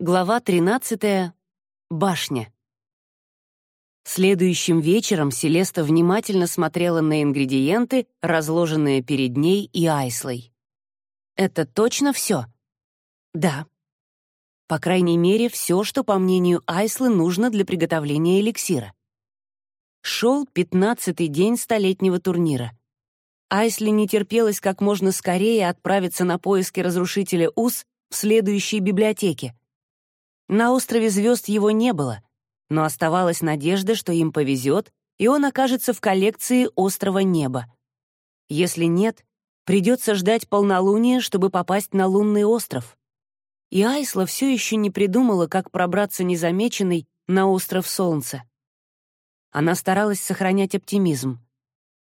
Глава 13. Башня. Следующим вечером Селеста внимательно смотрела на ингредиенты, разложенные перед ней и Айслой. «Это точно все?» «Да». По крайней мере, все, что, по мнению Айслы, нужно для приготовления эликсира. Шел пятнадцатый день столетнего турнира. Айсли не терпелось как можно скорее отправиться на поиски разрушителя УС в следующей библиотеке. На острове звезд его не было, но оставалась надежда, что им повезет, и он окажется в коллекции острова неба. Если нет, придется ждать полнолуния, чтобы попасть на лунный остров. И Айсла все еще не придумала, как пробраться незамеченной на остров Солнца. Она старалась сохранять оптимизм.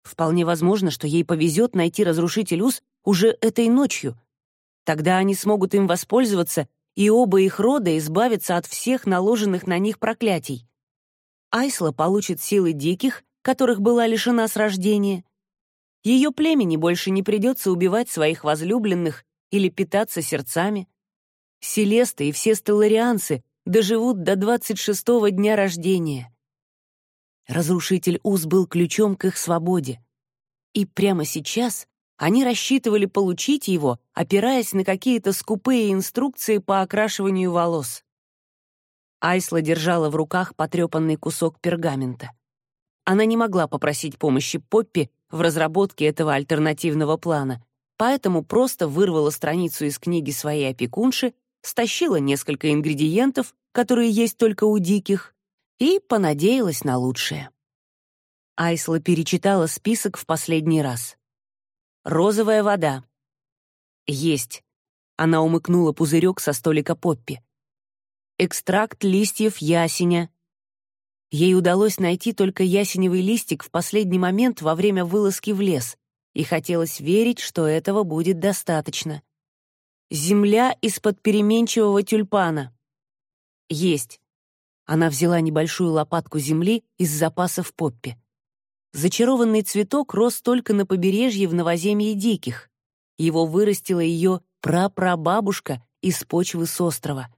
Вполне возможно, что ей повезет найти разрушитель уз уже этой ночью. Тогда они смогут им воспользоваться и оба их рода избавятся от всех наложенных на них проклятий. Айсла получит силы диких, которых была лишена с рождения. Ее племени больше не придется убивать своих возлюбленных или питаться сердцами. Селеста и все стелларианцы доживут до 26-го дня рождения. Разрушитель Уз был ключом к их свободе. И прямо сейчас они рассчитывали получить его, опираясь на какие-то скупые инструкции по окрашиванию волос. Айсла держала в руках потрепанный кусок пергамента. Она не могла попросить помощи Поппи в разработке этого альтернативного плана, поэтому просто вырвала страницу из книги своей опекунши, стащила несколько ингредиентов, которые есть только у диких, и понадеялась на лучшее. Айсла перечитала список в последний раз. Розовая вода. Есть. Она умыкнула пузырек со столика Поппи. Экстракт листьев ясеня. Ей удалось найти только ясеневый листик в последний момент во время вылазки в лес, и хотелось верить, что этого будет достаточно. Земля из-под переменчивого тюльпана. Есть. Она взяла небольшую лопатку земли из запасов Поппи. Зачарованный цветок рос только на побережье в новоземье диких. Его вырастила ее прапрабабушка из почвы с острова.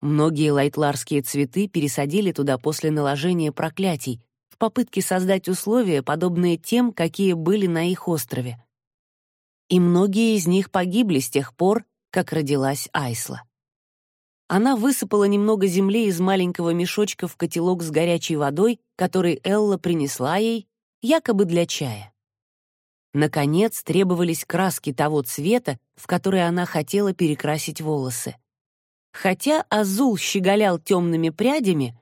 Многие лайтларские цветы пересадили туда после наложения проклятий в попытке создать условия, подобные тем, какие были на их острове. И многие из них погибли с тех пор, как родилась Айсла. Она высыпала немного земли из маленького мешочка в котелок с горячей водой, который Элла принесла ей, якобы для чая. Наконец, требовались краски того цвета, в который она хотела перекрасить волосы. Хотя Азул щеголял темными прядями,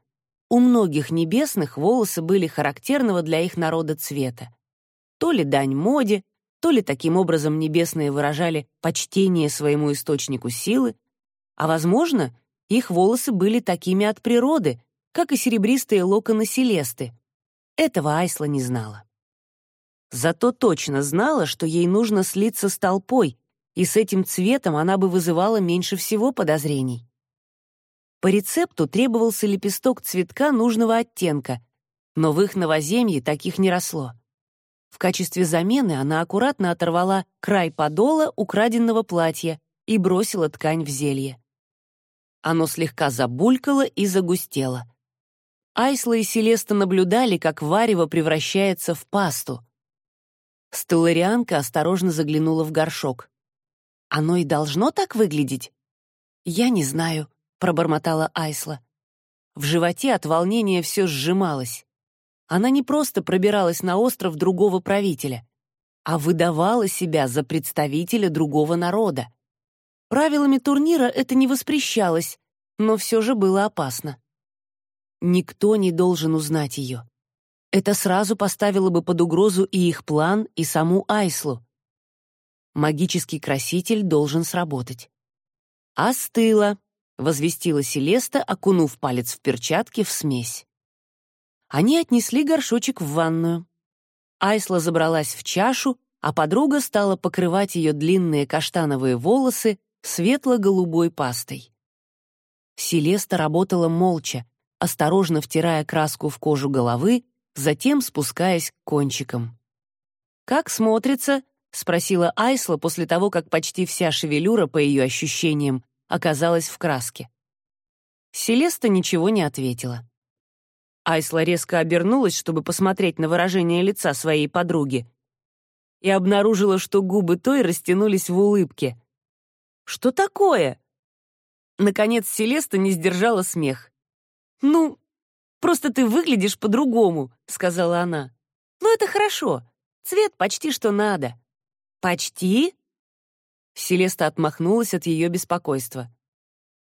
у многих небесных волосы были характерного для их народа цвета. То ли дань моде, то ли таким образом небесные выражали почтение своему источнику силы, а, возможно, их волосы были такими от природы, как и серебристые локоны Селесты, этого Айсла не знала. Зато точно знала, что ей нужно слиться с толпой, и с этим цветом она бы вызывала меньше всего подозрений. По рецепту требовался лепесток цветка нужного оттенка, но в их новоземье таких не росло. В качестве замены она аккуратно оторвала край подола украденного платья и бросила ткань в зелье. Оно слегка забулькало и загустело — Айсла и Селеста наблюдали, как варево превращается в пасту. Стелларианка осторожно заглянула в горшок. «Оно и должно так выглядеть?» «Я не знаю», — пробормотала Айсла. В животе от волнения все сжималось. Она не просто пробиралась на остров другого правителя, а выдавала себя за представителя другого народа. Правилами турнира это не воспрещалось, но все же было опасно. Никто не должен узнать ее. Это сразу поставило бы под угрозу и их план, и саму Айслу. Магический краситель должен сработать. «Остыло», — возвестила Селеста, окунув палец в перчатки в смесь. Они отнесли горшочек в ванную. Айсла забралась в чашу, а подруга стала покрывать ее длинные каштановые волосы светло-голубой пастой. Селеста работала молча, осторожно втирая краску в кожу головы, затем спускаясь к кончикам. «Как смотрится?» — спросила Айсла после того, как почти вся шевелюра, по ее ощущениям, оказалась в краске. Селеста ничего не ответила. Айсла резко обернулась, чтобы посмотреть на выражение лица своей подруги, и обнаружила, что губы той растянулись в улыбке. «Что такое?» Наконец Селеста не сдержала смех. «Ну, просто ты выглядишь по-другому», — сказала она. «Ну, это хорошо. Цвет почти что надо». «Почти?» Селеста отмахнулась от ее беспокойства.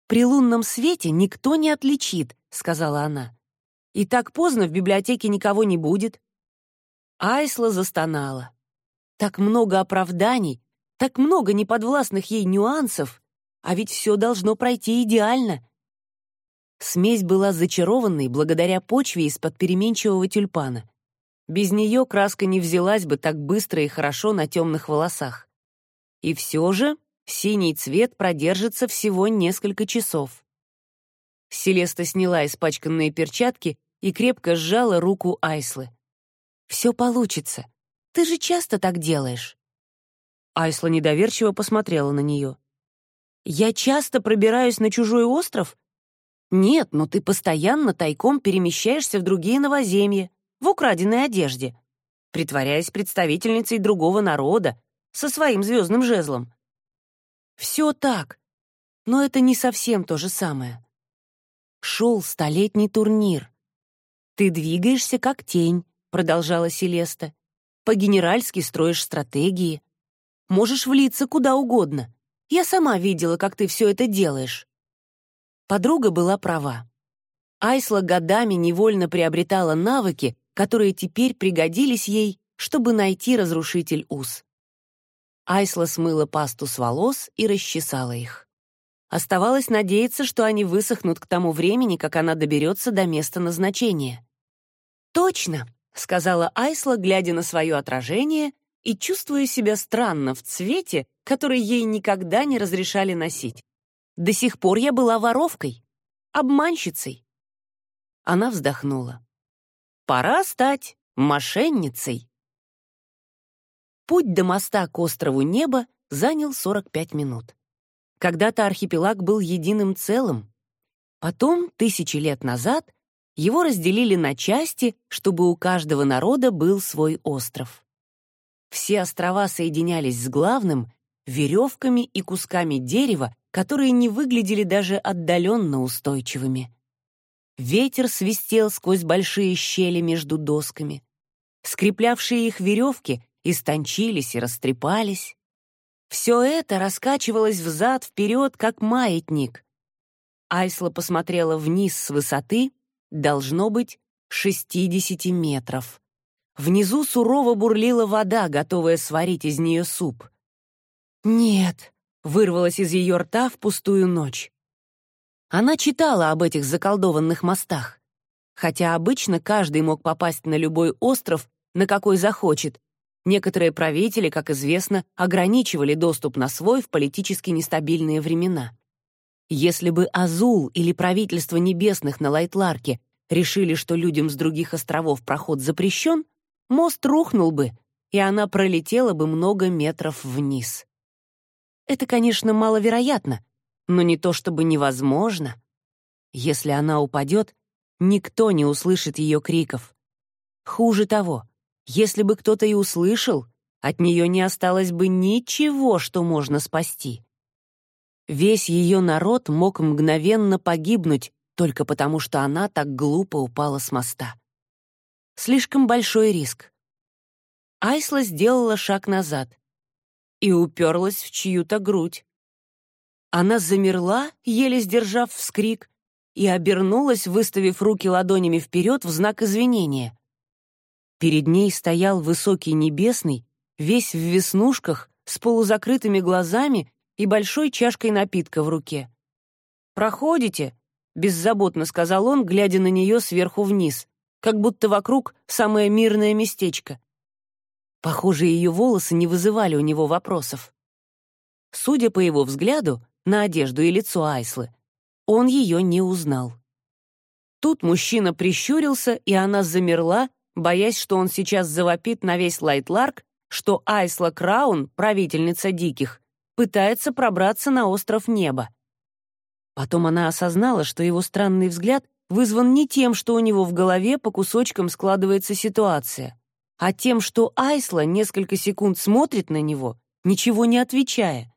«При лунном свете никто не отличит», — сказала она. «И так поздно в библиотеке никого не будет». Айсла застонала. Так много оправданий, так много неподвластных ей нюансов, а ведь все должно пройти идеально. Смесь была зачарованной благодаря почве из-под переменчивого тюльпана. Без нее краска не взялась бы так быстро и хорошо на темных волосах. И все же синий цвет продержится всего несколько часов. Селеста сняла испачканные перчатки и крепко сжала руку Айслы. «Все получится. Ты же часто так делаешь». Айсла недоверчиво посмотрела на нее. «Я часто пробираюсь на чужой остров?» «Нет, но ты постоянно тайком перемещаешься в другие новоземья, в украденной одежде, притворяясь представительницей другого народа, со своим звездным жезлом. Все так, но это не совсем то же самое. Шел столетний турнир. «Ты двигаешься как тень», — продолжала Селеста. «По-генеральски строишь стратегии. Можешь влиться куда угодно. Я сама видела, как ты все это делаешь». Подруга была права. Айсла годами невольно приобретала навыки, которые теперь пригодились ей, чтобы найти разрушитель уз. Айсла смыла пасту с волос и расчесала их. Оставалось надеяться, что они высохнут к тому времени, как она доберется до места назначения. «Точно», — сказала Айсла, глядя на свое отражение и чувствуя себя странно в цвете, который ей никогда не разрешали носить. «До сих пор я была воровкой, обманщицей». Она вздохнула. «Пора стать мошенницей». Путь до моста к острову Неба занял 45 минут. Когда-то архипелаг был единым целым. Потом, тысячи лет назад, его разделили на части, чтобы у каждого народа был свой остров. Все острова соединялись с главным веревками и кусками дерева, которые не выглядели даже отдаленно устойчивыми. Ветер свистел сквозь большие щели между досками. Скреплявшие их веревки истончились и растрепались. Все это раскачивалось взад-вперед, как маятник. Айсла посмотрела вниз с высоты, должно быть, 60 метров. Внизу сурово бурлила вода, готовая сварить из нее суп. «Нет», — вырвалась из ее рта в пустую ночь. Она читала об этих заколдованных мостах. Хотя обычно каждый мог попасть на любой остров, на какой захочет, Некоторые правители, как известно, ограничивали доступ на свой в политически нестабильные времена. Если бы Азул или правительство небесных на Лайтларке решили, что людям с других островов проход запрещен, мост рухнул бы, и она пролетела бы много метров вниз. Это, конечно, маловероятно, но не то чтобы невозможно. Если она упадет, никто не услышит ее криков. Хуже того, если бы кто-то и услышал, от нее не осталось бы ничего, что можно спасти. Весь ее народ мог мгновенно погибнуть только потому, что она так глупо упала с моста. Слишком большой риск. Айсла сделала шаг назад и уперлась в чью-то грудь. Она замерла, еле сдержав вскрик, и обернулась, выставив руки ладонями вперед в знак извинения. Перед ней стоял высокий небесный, весь в веснушках, с полузакрытыми глазами и большой чашкой напитка в руке. «Проходите», — беззаботно сказал он, глядя на нее сверху вниз, как будто вокруг самое мирное местечко. Похоже, ее волосы не вызывали у него вопросов. Судя по его взгляду на одежду и лицо Айслы, он ее не узнал. Тут мужчина прищурился, и она замерла, боясь, что он сейчас завопит на весь Лайтларк, что Айсла Краун, правительница диких, пытается пробраться на остров Неба. Потом она осознала, что его странный взгляд вызван не тем, что у него в голове по кусочкам складывается ситуация, а тем, что Айсла несколько секунд смотрит на него, ничего не отвечая.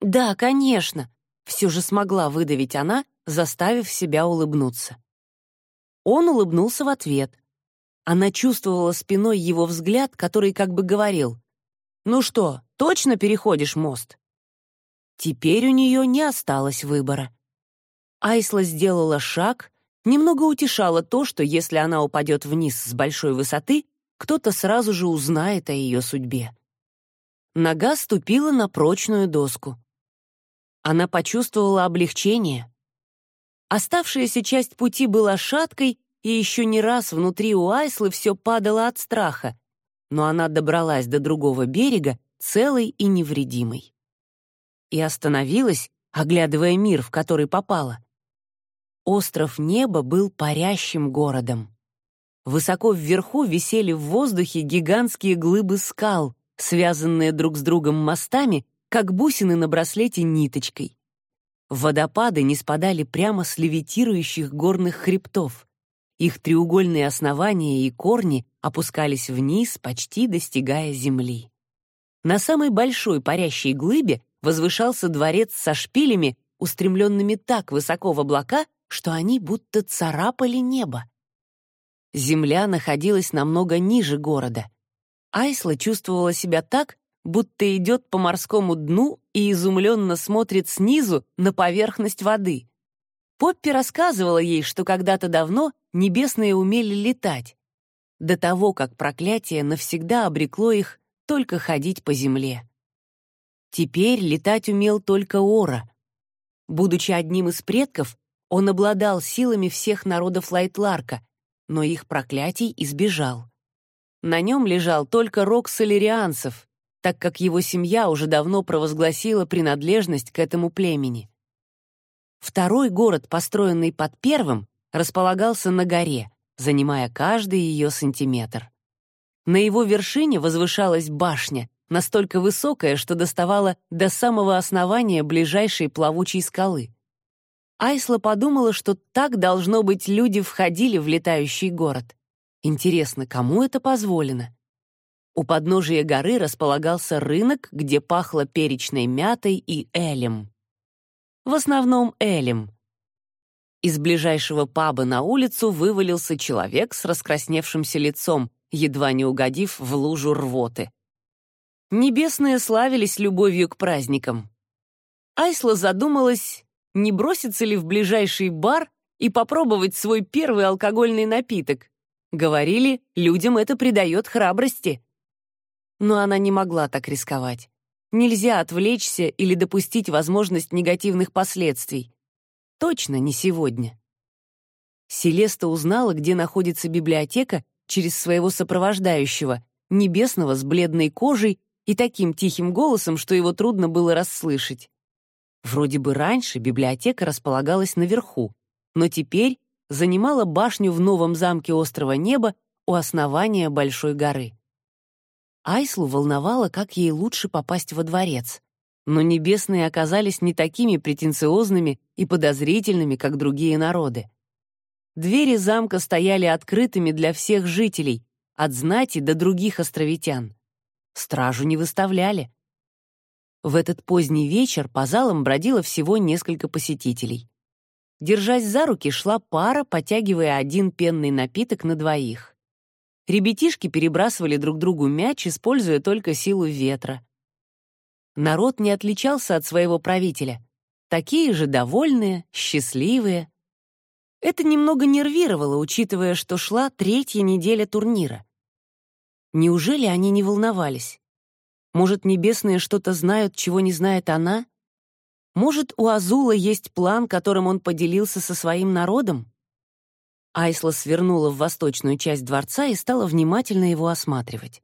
«Да, конечно», — все же смогла выдавить она, заставив себя улыбнуться. Он улыбнулся в ответ. Она чувствовала спиной его взгляд, который как бы говорил, «Ну что, точно переходишь мост?» Теперь у нее не осталось выбора. Айсла сделала шаг, немного утешала то, что если она упадет вниз с большой высоты, кто-то сразу же узнает о ее судьбе. Нога ступила на прочную доску. Она почувствовала облегчение. Оставшаяся часть пути была шаткой, и еще не раз внутри у Айслы все падало от страха, но она добралась до другого берега целой и невредимой. И остановилась, оглядывая мир, в который попала. Остров Неба был парящим городом. Высоко вверху висели в воздухе гигантские глыбы скал, связанные друг с другом мостами, как бусины на браслете ниточкой. Водопады не спадали прямо с левитирующих горных хребтов. Их треугольные основания и корни опускались вниз, почти достигая земли. На самой большой парящей глыбе возвышался дворец со шпилями, устремленными так высоко в облака, что они будто царапали небо. Земля находилась намного ниже города. Айсла чувствовала себя так, будто идет по морскому дну и изумленно смотрит снизу на поверхность воды. Поппи рассказывала ей, что когда-то давно небесные умели летать, до того, как проклятие навсегда обрекло их только ходить по земле. Теперь летать умел только Ора. Будучи одним из предков, он обладал силами всех народов Лайтларка, но их проклятий избежал. На нем лежал только рог солерианцев, так как его семья уже давно провозгласила принадлежность к этому племени. Второй город, построенный под первым, располагался на горе, занимая каждый ее сантиметр. На его вершине возвышалась башня, настолько высокая, что доставала до самого основания ближайшей плавучей скалы. Айсла подумала, что так, должно быть, люди входили в летающий город. Интересно, кому это позволено? У подножия горы располагался рынок, где пахло перечной мятой и элем. В основном элем. Из ближайшего паба на улицу вывалился человек с раскрасневшимся лицом, едва не угодив в лужу рвоты. Небесные славились любовью к праздникам. Айсла задумалась, не броситься ли в ближайший бар и попробовать свой первый алкогольный напиток. Говорили, людям это придает храбрости но она не могла так рисковать. Нельзя отвлечься или допустить возможность негативных последствий. Точно не сегодня. Селеста узнала, где находится библиотека, через своего сопровождающего, небесного с бледной кожей и таким тихим голосом, что его трудно было расслышать. Вроде бы раньше библиотека располагалась наверху, но теперь занимала башню в новом замке острова Неба у основания Большой горы. Айслу волновало, как ей лучше попасть во дворец. Но небесные оказались не такими претенциозными и подозрительными, как другие народы. Двери замка стояли открытыми для всех жителей, от знати до других островитян. Стражу не выставляли. В этот поздний вечер по залам бродило всего несколько посетителей. Держась за руки, шла пара, потягивая один пенный напиток на двоих. Ребятишки перебрасывали друг другу мяч, используя только силу ветра. Народ не отличался от своего правителя. Такие же довольные, счастливые. Это немного нервировало, учитывая, что шла третья неделя турнира. Неужели они не волновались? Может, небесные что-то знают, чего не знает она? Может, у Азула есть план, которым он поделился со своим народом? Айсла свернула в восточную часть дворца и стала внимательно его осматривать.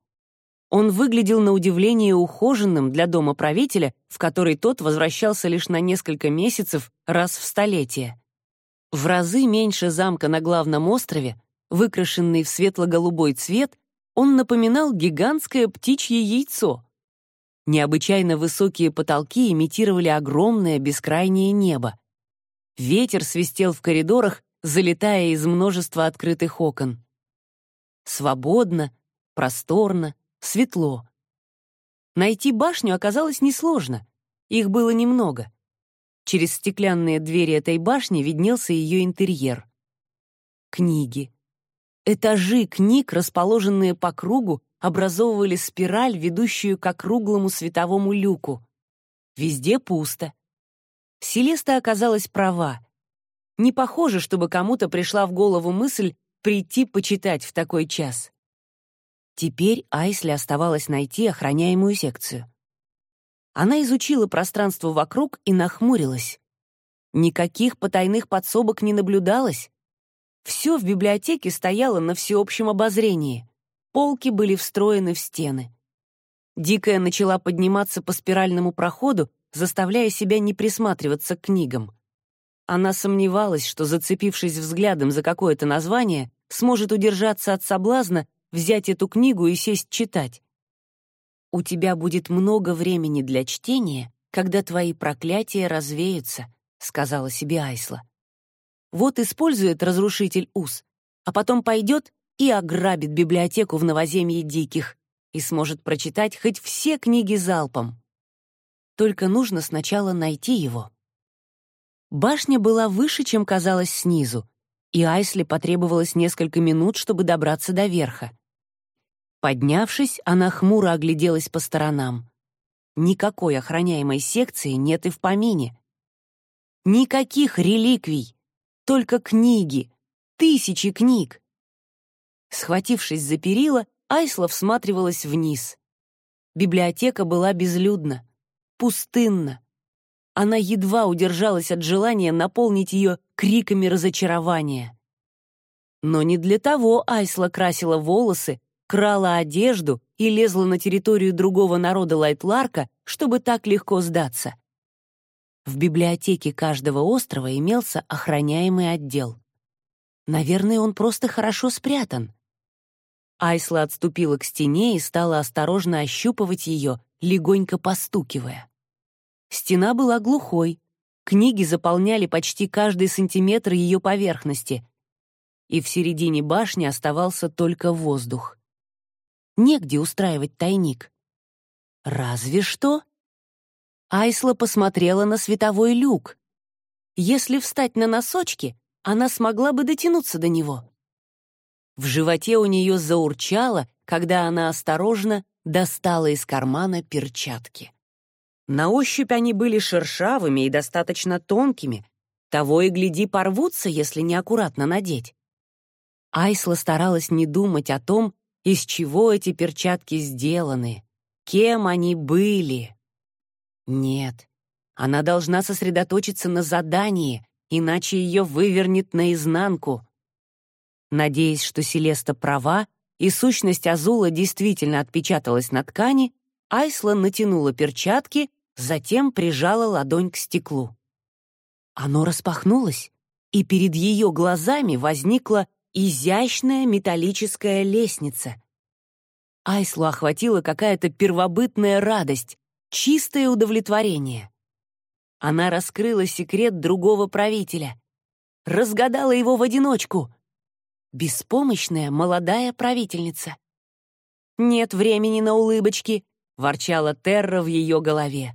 Он выглядел на удивление ухоженным для дома правителя, в который тот возвращался лишь на несколько месяцев раз в столетие. В разы меньше замка на главном острове, выкрашенный в светло-голубой цвет, он напоминал гигантское птичье яйцо. Необычайно высокие потолки имитировали огромное бескрайнее небо. Ветер свистел в коридорах, залетая из множества открытых окон. Свободно, просторно, светло. Найти башню оказалось несложно. Их было немного. Через стеклянные двери этой башни виднелся ее интерьер. Книги. Этажи книг, расположенные по кругу, образовывали спираль, ведущую к округлому световому люку. Везде пусто. Селеста оказалась права. Не похоже, чтобы кому-то пришла в голову мысль прийти почитать в такой час. Теперь Айсли оставалось найти охраняемую секцию. Она изучила пространство вокруг и нахмурилась. Никаких потайных подсобок не наблюдалось. Все в библиотеке стояло на всеобщем обозрении. Полки были встроены в стены. Дикая начала подниматься по спиральному проходу, заставляя себя не присматриваться к книгам. Она сомневалась, что, зацепившись взглядом за какое-то название, сможет удержаться от соблазна взять эту книгу и сесть читать. «У тебя будет много времени для чтения, когда твои проклятия развеются», — сказала себе Айсла. «Вот использует разрушитель уз, а потом пойдет и ограбит библиотеку в новоземье диких и сможет прочитать хоть все книги залпом. Только нужно сначала найти его». Башня была выше, чем казалось снизу, и Айсли потребовалось несколько минут, чтобы добраться до верха. Поднявшись, она хмуро огляделась по сторонам. Никакой охраняемой секции нет и в помине. Никаких реликвий, только книги, тысячи книг. Схватившись за перила, Айсла всматривалась вниз. Библиотека была безлюдна, пустынна она едва удержалась от желания наполнить ее криками разочарования. Но не для того Айсла красила волосы, крала одежду и лезла на территорию другого народа Лайтларка, чтобы так легко сдаться. В библиотеке каждого острова имелся охраняемый отдел. Наверное, он просто хорошо спрятан. Айсла отступила к стене и стала осторожно ощупывать ее, легонько постукивая. Стена была глухой, книги заполняли почти каждый сантиметр ее поверхности, и в середине башни оставался только воздух. Негде устраивать тайник. Разве что... Айсла посмотрела на световой люк. Если встать на носочки, она смогла бы дотянуться до него. В животе у нее заурчало, когда она осторожно достала из кармана перчатки. На ощупь они были шершавыми и достаточно тонкими. Того и гляди порвутся, если неаккуратно надеть. Айсла старалась не думать о том, из чего эти перчатки сделаны, кем они были. Нет, она должна сосредоточиться на задании, иначе ее вывернет наизнанку. Надеясь, что Селеста права, и сущность Азула действительно отпечаталась на ткани, Айсла натянула перчатки затем прижала ладонь к стеклу. Оно распахнулось, и перед ее глазами возникла изящная металлическая лестница. Айслу охватила какая-то первобытная радость, чистое удовлетворение. Она раскрыла секрет другого правителя, разгадала его в одиночку. Беспомощная молодая правительница. «Нет времени на улыбочки», — ворчала Терра в ее голове.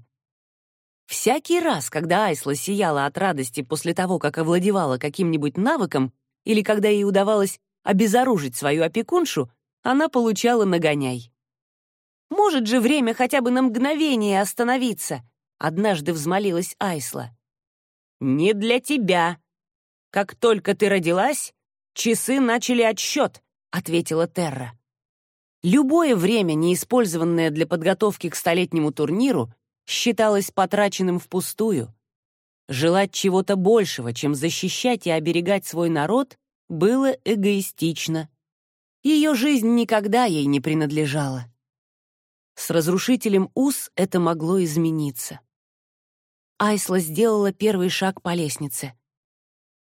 Всякий раз, когда Айсла сияла от радости после того, как овладевала каким-нибудь навыком, или когда ей удавалось обезоружить свою опекуншу, она получала нагоняй. «Может же время хотя бы на мгновение остановиться?» — однажды взмолилась Айсла. «Не для тебя. Как только ты родилась, часы начали отсчет», — ответила Терра. Любое время, неиспользованное для подготовки к столетнему турниру, считалось потраченным впустую. Желать чего-то большего, чем защищать и оберегать свой народ, было эгоистично. Ее жизнь никогда ей не принадлежала. С разрушителем Ус это могло измениться. Айсла сделала первый шаг по лестнице.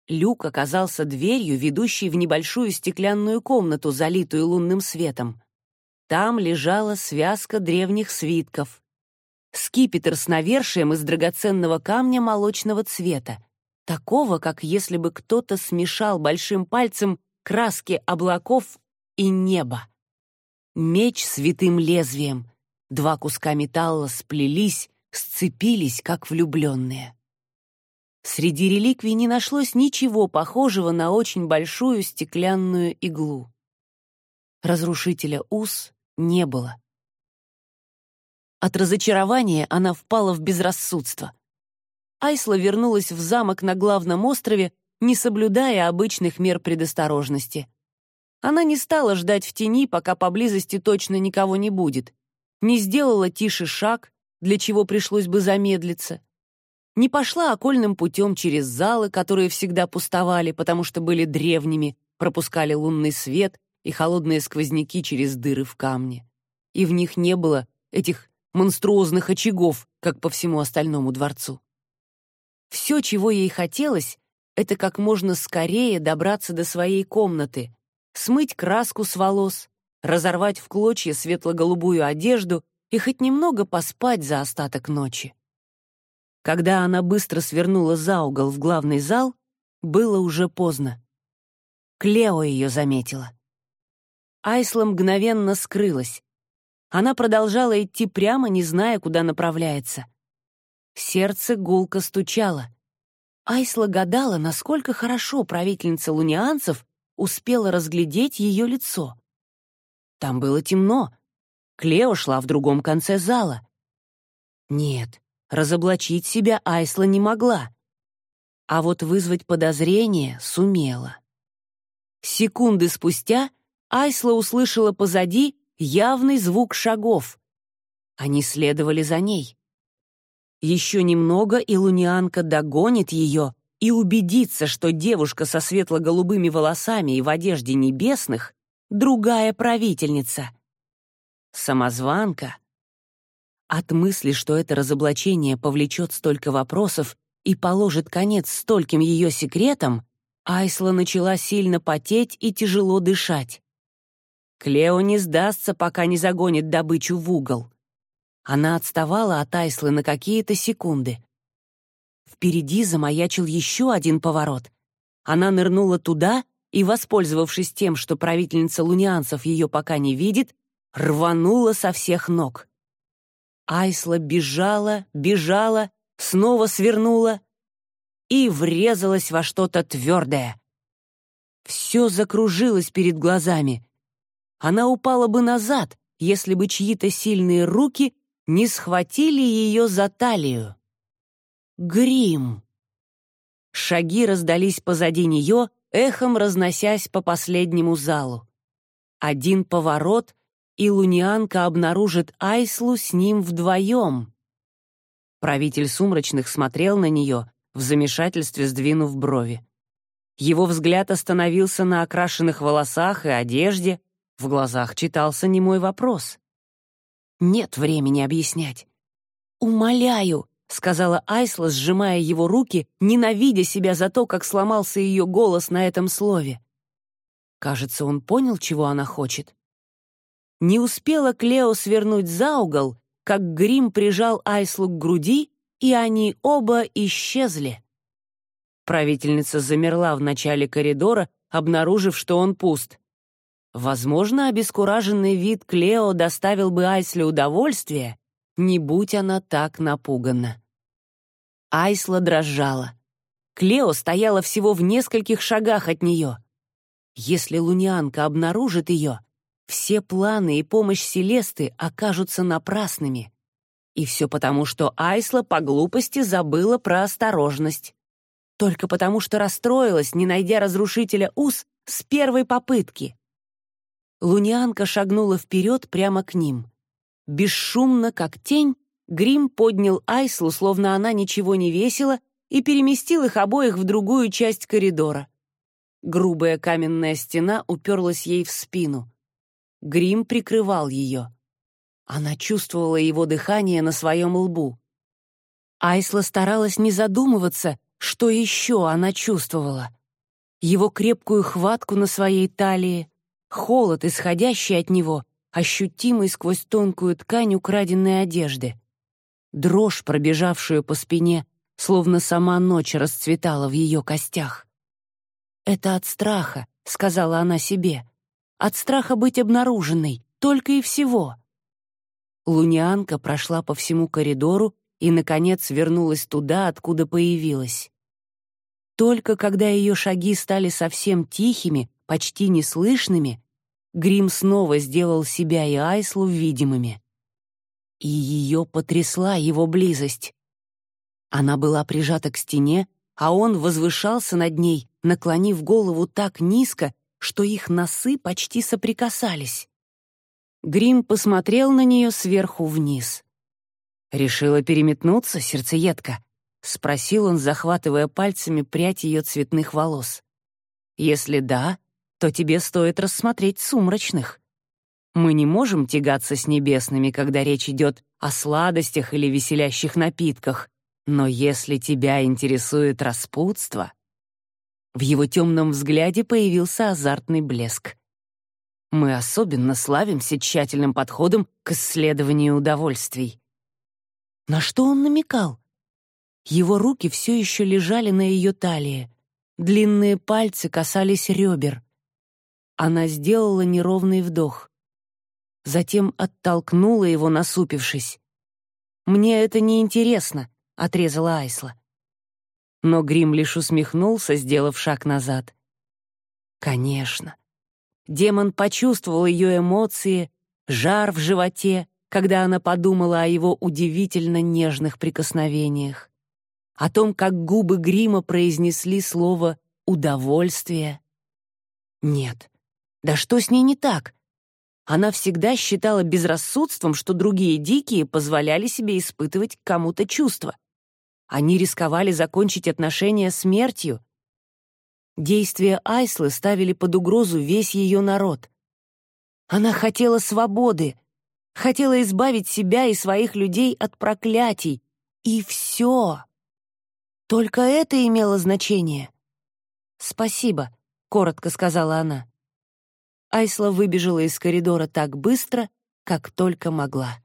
Люк оказался дверью, ведущей в небольшую стеклянную комнату, залитую лунным светом. Там лежала связка древних свитков скипетр с навершием из драгоценного камня молочного цвета, такого, как если бы кто-то смешал большим пальцем краски облаков и неба. Меч с витым лезвием, два куска металла сплелись, сцепились, как влюбленные. Среди реликвий не нашлось ничего похожего на очень большую стеклянную иглу. Разрушителя уз не было. От разочарования она впала в безрассудство. Айсла вернулась в замок на главном острове, не соблюдая обычных мер предосторожности. Она не стала ждать в тени, пока поблизости точно никого не будет. Не сделала тише шаг, для чего пришлось бы замедлиться. Не пошла окольным путем через залы, которые всегда пустовали, потому что были древними, пропускали лунный свет и холодные сквозняки через дыры в камне. И в них не было этих монструозных очагов, как по всему остальному дворцу. Все, чего ей хотелось, это как можно скорее добраться до своей комнаты, смыть краску с волос, разорвать в клочья светло-голубую одежду и хоть немного поспать за остаток ночи. Когда она быстро свернула за угол в главный зал, было уже поздно. Клео ее заметила. Айсла мгновенно скрылась. Она продолжала идти прямо, не зная, куда направляется. Сердце гулко стучало. Айсла гадала, насколько хорошо правительница лунианцев успела разглядеть ее лицо. Там было темно. Клео шла в другом конце зала. Нет, разоблачить себя Айсла не могла. А вот вызвать подозрение сумела. Секунды спустя Айсла услышала позади явный звук шагов. Они следовали за ней. Еще немного, и лунианка догонит ее и убедится, что девушка со светло-голубыми волосами и в одежде небесных — другая правительница. Самозванка. От мысли, что это разоблачение повлечет столько вопросов и положит конец стольким ее секретам, Айсла начала сильно потеть и тяжело дышать. Клео не сдастся, пока не загонит добычу в угол. Она отставала от Айслы на какие-то секунды. Впереди замаячил еще один поворот. Она нырнула туда и, воспользовавшись тем, что правительница лунианцев ее пока не видит, рванула со всех ног. Айсла бежала, бежала, снова свернула и врезалась во что-то твердое. Все закружилось перед глазами она упала бы назад, если бы чьи-то сильные руки не схватили ее за талию. Грим. Шаги раздались позади нее, эхом разносясь по последнему залу. Один поворот, и лунианка обнаружит Айслу с ним вдвоем. Правитель сумрачных смотрел на нее, в замешательстве сдвинув брови. Его взгляд остановился на окрашенных волосах и одежде, в глазах читался немой вопрос. «Нет времени объяснять». «Умоляю», — сказала Айсла, сжимая его руки, ненавидя себя за то, как сломался ее голос на этом слове. Кажется, он понял, чего она хочет. Не успела Клео свернуть за угол, как Грим прижал Айслу к груди, и они оба исчезли. Правительница замерла в начале коридора, обнаружив, что он пуст. Возможно, обескураженный вид Клео доставил бы Айсле удовольствие, не будь она так напугана. Айсла дрожала. Клео стояла всего в нескольких шагах от нее. Если лунианка обнаружит ее, все планы и помощь Селесты окажутся напрасными. И все потому, что Айсла по глупости забыла про осторожность. Только потому, что расстроилась, не найдя разрушителя уз с первой попытки. Лунианка шагнула вперед прямо к ним. Бесшумно, как тень, Грим поднял Айслу, словно она ничего не весила, и переместил их обоих в другую часть коридора. Грубая каменная стена уперлась ей в спину. Грим прикрывал ее. Она чувствовала его дыхание на своем лбу. Айсла старалась не задумываться, что еще она чувствовала. Его крепкую хватку на своей талии, холод, исходящий от него, ощутимый сквозь тонкую ткань украденной одежды, дрожь, пробежавшую по спине словно сама ночь расцветала в ее костях. «Это от страха», — сказала она себе, — «от страха быть обнаруженной, только и всего». Лунианка прошла по всему коридору и, наконец, вернулась туда, откуда появилась. Только когда ее шаги стали совсем тихими, почти неслышными, Грим снова сделал себя и Айслу видимыми. И ее потрясла его близость. Она была прижата к стене, а он возвышался над ней, наклонив голову так низко, что их носы почти соприкасались. Грим посмотрел на нее сверху вниз. «Решила переметнуться, сердцеедка?» — спросил он, захватывая пальцами прядь ее цветных волос. «Если да, то тебе стоит рассмотреть сумрачных. Мы не можем тягаться с небесными, когда речь идет о сладостях или веселящих напитках, но если тебя интересует распутство...» В его темном взгляде появился азартный блеск. Мы особенно славимся тщательным подходом к исследованию удовольствий. На что он намекал? Его руки все еще лежали на ее талии. Длинные пальцы касались ребер. Она сделала неровный вдох. Затем оттолкнула его, насупившись. «Мне это не интересно», — отрезала Айсла. Но Грим лишь усмехнулся, сделав шаг назад. «Конечно, Демон почувствовал ее эмоции, жар в животе, когда она подумала о его удивительно нежных прикосновениях, о том, как губы грима произнесли слово «удовольствие». Нет, да что с ней не так? Она всегда считала безрассудством, что другие дикие позволяли себе испытывать кому-то чувства. Они рисковали закончить отношения смертью, Действия Айслы ставили под угрозу весь ее народ. Она хотела свободы, хотела избавить себя и своих людей от проклятий. И все. Только это имело значение. «Спасибо», — коротко сказала она. Айсла выбежала из коридора так быстро, как только могла.